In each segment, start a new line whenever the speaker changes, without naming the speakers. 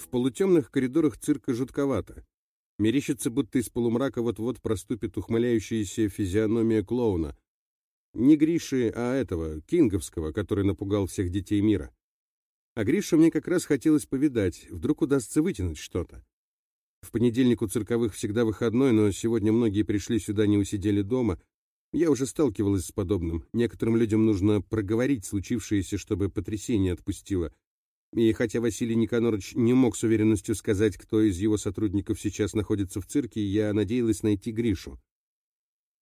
В полутемных коридорах цирка жутковато. Мерещится, будто из полумрака вот-вот проступит ухмыляющаяся физиономия клоуна. Не Гриши, а этого, Кинговского, который напугал всех детей мира. А Гришу мне как раз хотелось повидать, вдруг удастся вытянуть что-то. В понедельник у цирковых всегда выходной, но сегодня многие пришли сюда, не усидели дома. Я уже сталкивалась с подобным. Некоторым людям нужно проговорить случившееся, чтобы потрясение отпустило. И хотя Василий Никонорович не мог с уверенностью сказать, кто из его сотрудников сейчас находится в цирке, я надеялась найти Гришу.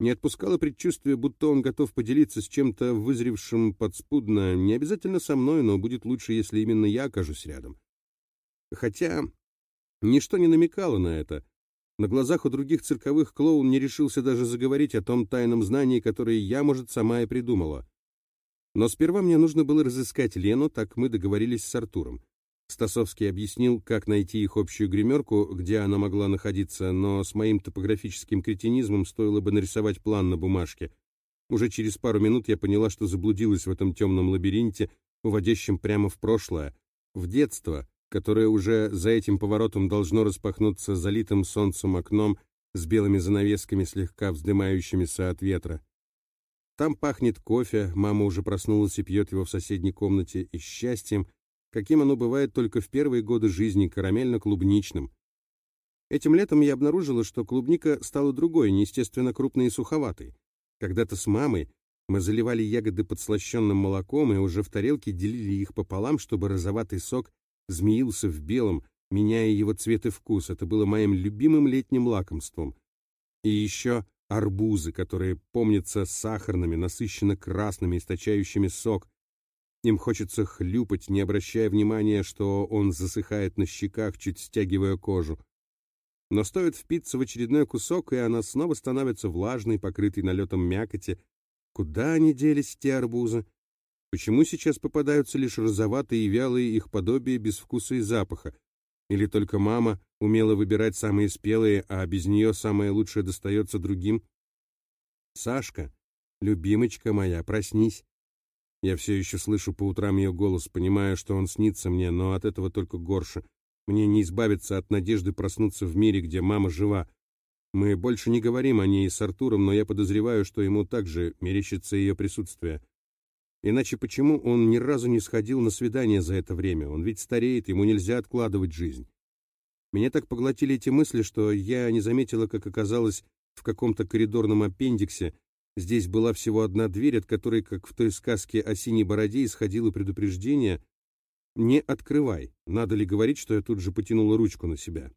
Не отпускало предчувствие, будто он готов поделиться с чем-то вызревшим подспудно, не обязательно со мной, но будет лучше, если именно я окажусь рядом. Хотя ничто не намекало на это. На глазах у других цирковых клоун не решился даже заговорить о том тайном знании, которое я, может, сама и придумала. Но сперва мне нужно было разыскать Лену, так мы договорились с Артуром. Стасовский объяснил, как найти их общую гримерку, где она могла находиться, но с моим топографическим кретинизмом стоило бы нарисовать план на бумажке. Уже через пару минут я поняла, что заблудилась в этом темном лабиринте, уводящем прямо в прошлое, в детство, которое уже за этим поворотом должно распахнуться залитым солнцем окном с белыми занавесками, слегка вздымающимися от ветра. Там пахнет кофе, мама уже проснулась и пьет его в соседней комнате, и счастьем, каким оно бывает только в первые годы жизни, карамельно-клубничным. Этим летом я обнаружила, что клубника стала другой, неестественно крупной и суховатой. Когда-то с мамой мы заливали ягоды подслащенным молоком и уже в тарелке делили их пополам, чтобы розоватый сок змеился в белом, меняя его цвет и вкус. Это было моим любимым летним лакомством. И еще арбузы, которые помнятся сахарными, насыщенно красными, источающими сок, им хочется хлюпать, не обращая внимания, что он засыхает на щеках, чуть стягивая кожу. Но стоит впиться в очередной кусок, и она снова становится влажной, покрытой налетом мякоти. Куда они делись, те арбузы? Почему сейчас попадаются лишь розоватые и вялые их подобия без вкуса и запаха? Или только мама умела выбирать самые спелые, а без нее самое лучшее достается другим? Сашка, любимочка моя, проснись. Я все еще слышу по утрам ее голос, понимая, что он снится мне, но от этого только горше. Мне не избавиться от надежды проснуться в мире, где мама жива. Мы больше не говорим о ней с Артуром, но я подозреваю, что ему также мерещится ее присутствие. Иначе почему он ни разу не сходил на свидание за это время? Он ведь стареет, ему нельзя откладывать жизнь. Меня так поглотили эти мысли, что я не заметила, как оказалось в каком-то коридорном аппендиксе, Здесь была всего одна дверь, от которой, как в той сказке о синей бороде, исходило предупреждение «Не открывай». Надо ли говорить, что я тут же потянула ручку на себя?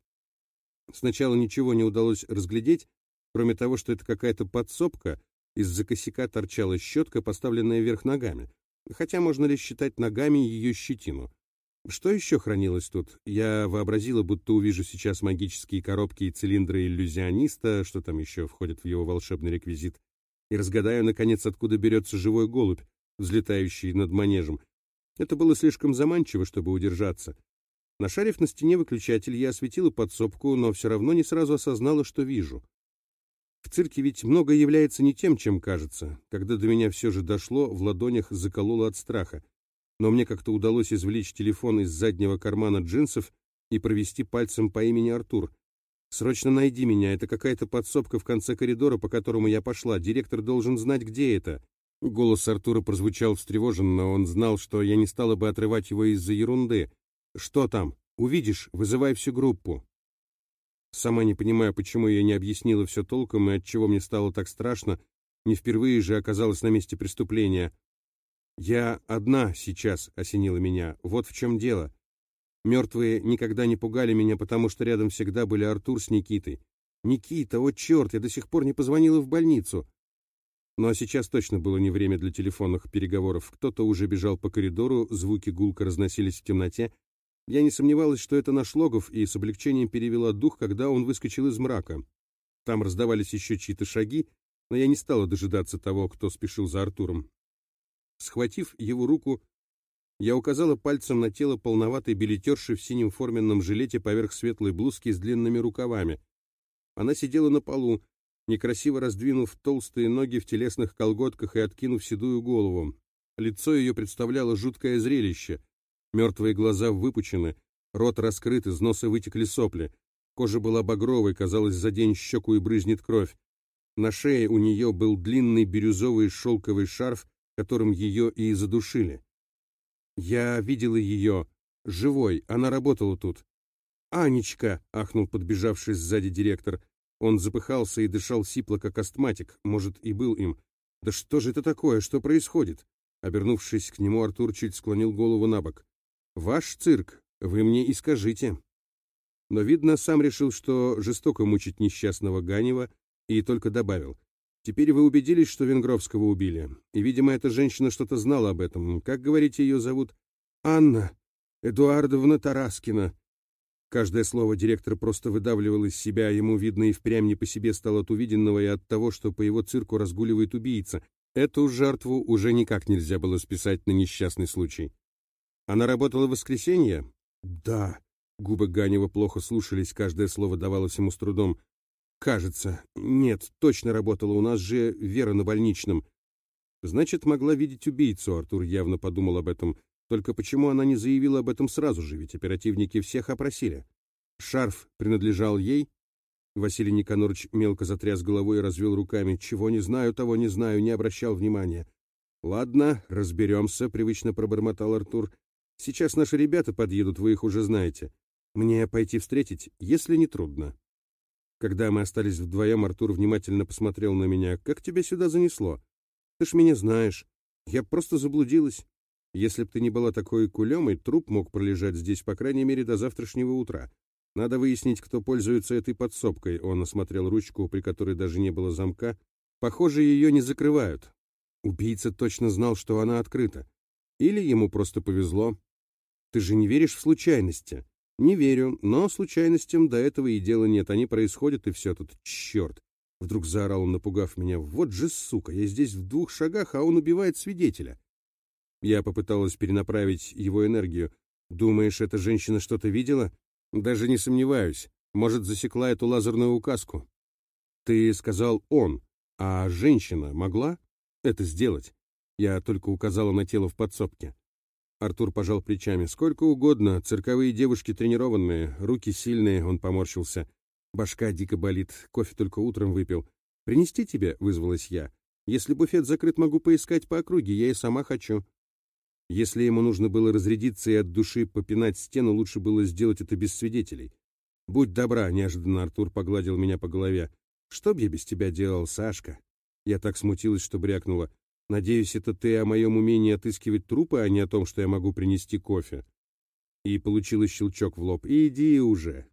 Сначала ничего не удалось разглядеть, кроме того, что это какая-то подсобка, из-за косяка торчала щетка, поставленная вверх ногами. Хотя можно ли считать ногами ее щетину? Что еще хранилось тут? Я вообразила, будто увижу сейчас магические коробки и цилиндры иллюзиониста, что там еще входит в его волшебный реквизит и разгадаю, наконец, откуда берется живой голубь, взлетающий над манежем. Это было слишком заманчиво, чтобы удержаться. Нашарив на стене выключатель, я осветила подсобку, но все равно не сразу осознала, что вижу. В цирке ведь многое является не тем, чем кажется. Когда до меня все же дошло, в ладонях закололо от страха. Но мне как-то удалось извлечь телефон из заднего кармана джинсов и провести пальцем по имени Артур. «Срочно найди меня, это какая-то подсобка в конце коридора, по которому я пошла. Директор должен знать, где это». Голос Артура прозвучал встревоженно, он знал, что я не стала бы отрывать его из-за ерунды. «Что там? Увидишь, вызывай всю группу». Сама не понимая, почему я не объяснила все толком и отчего мне стало так страшно, не впервые же оказалась на месте преступления. «Я одна сейчас», — осенила меня, — «вот в чем дело. Мертвые никогда не пугали меня, потому что рядом всегда были Артур с Никитой. Никита, о черт, я до сих пор не позвонила в больницу. Но сейчас точно было не время для телефонных переговоров. Кто-то уже бежал по коридору, звуки гулко разносились в темноте. Я не сомневалась, что это наш Логов, и с облегчением перевела дух, когда он выскочил из мрака. Там раздавались еще чьи-то шаги, но я не стала дожидаться того, кто спешил за Артуром. Схватив его руку, я указала пальцем на тело полноватой билетерши в синем форменном жилете поверх светлой блузки с длинными рукавами. Она сидела на полу, некрасиво раздвинув толстые ноги в телесных колготках и откинув седую голову. Лицо ее представляло жуткое зрелище. Мертвые глаза выпучены, Рот раскрыт, из носа вытекли сопли. Кожа была багровой, казалось, за день щеку и брызнет кровь. На шее у нее был длинный бирюзовый шелковый шарф, которым ее и задушили. Я видела ее. Живой, она работала тут. «Анечка!» — ахнул подбежавший сзади директор. Он запыхался и дышал сипло, как астматик, может, и был им. «Да что же это такое? Что происходит?» Обернувшись к нему, Артур чуть склонил голову на бок. «Ваш цирк, вы мне и скажите». Но, видно, сам решил, что жестоко мучить несчастного Ганева, и только добавил. «Теперь вы убедились, что Венгровского убили, и, видимо, эта женщина что-то знала об этом. Как, говорите, ее зовут?» «Анна Эдуардовна Тараскина», Каждое слово директор просто выдавливал из себя, ему, видно, и впрямь не по себе стало от увиденного и от того, что по его цирку разгуливает убийца. Эту жертву уже никак нельзя было списать на несчастный случай. Она работала в воскресенье? Да. Губы Ганева плохо слушались, каждое слово давалось ему с трудом. Кажется. Нет, точно работала, у нас же Вера на больничном. Значит, могла видеть убийцу, Артур явно подумал об этом. Только почему она не заявила об этом сразу же, ведь оперативники всех опросили? Шарф принадлежал ей? Василий Никонорович мелко затряс головой и развел руками. Чего не знаю, того не знаю, не обращал внимания. «Ладно, разберемся», — привычно пробормотал Артур. «Сейчас наши ребята подъедут, вы их уже знаете. Мне пойти встретить, если не трудно». Когда мы остались вдвоем, Артур внимательно посмотрел на меня. «Как тебя сюда занесло? Ты ж меня знаешь. Я просто заблудилась. Если б ты не была такой кулемой, труп мог пролежать здесь, по крайней мере, до завтрашнего утра. Надо выяснить, кто пользуется этой подсобкой. Он осмотрел ручку, при которой даже не было замка. Похоже, ее не закрывают. Убийца точно знал, что она открыта. Или ему просто повезло. Ты же не веришь в случайности? Не верю, но случайностям до этого и дела нет. Они происходят, и все тут. Черт! Вдруг заорал он, напугав меня. Вот же сука, я здесь в двух шагах, а он убивает свидетеля. Я попыталась перенаправить его энергию. «Думаешь, эта женщина что-то видела?» «Даже не сомневаюсь. Может, засекла эту лазерную указку». «Ты сказал «он», а женщина могла это сделать?» Я только указала на тело в подсобке. Артур пожал плечами. «Сколько угодно. Цирковые девушки тренированные, руки сильные», — он поморщился. «Башка дико болит. Кофе только утром выпил. Принести тебе?» — вызвалась я. «Если буфет закрыт, могу поискать по округе. Я и сама хочу». Если ему нужно было разрядиться и от души попинать стену, лучше было сделать это без свидетелей. «Будь добра», — неожиданно Артур погладил меня по голове. «Что б я без тебя делал, Сашка?» Я так смутилась, что брякнула. «Надеюсь, это ты о моем умении отыскивать трупы, а не о том, что я могу принести кофе». И получила щелчок в лоб. «Иди уже,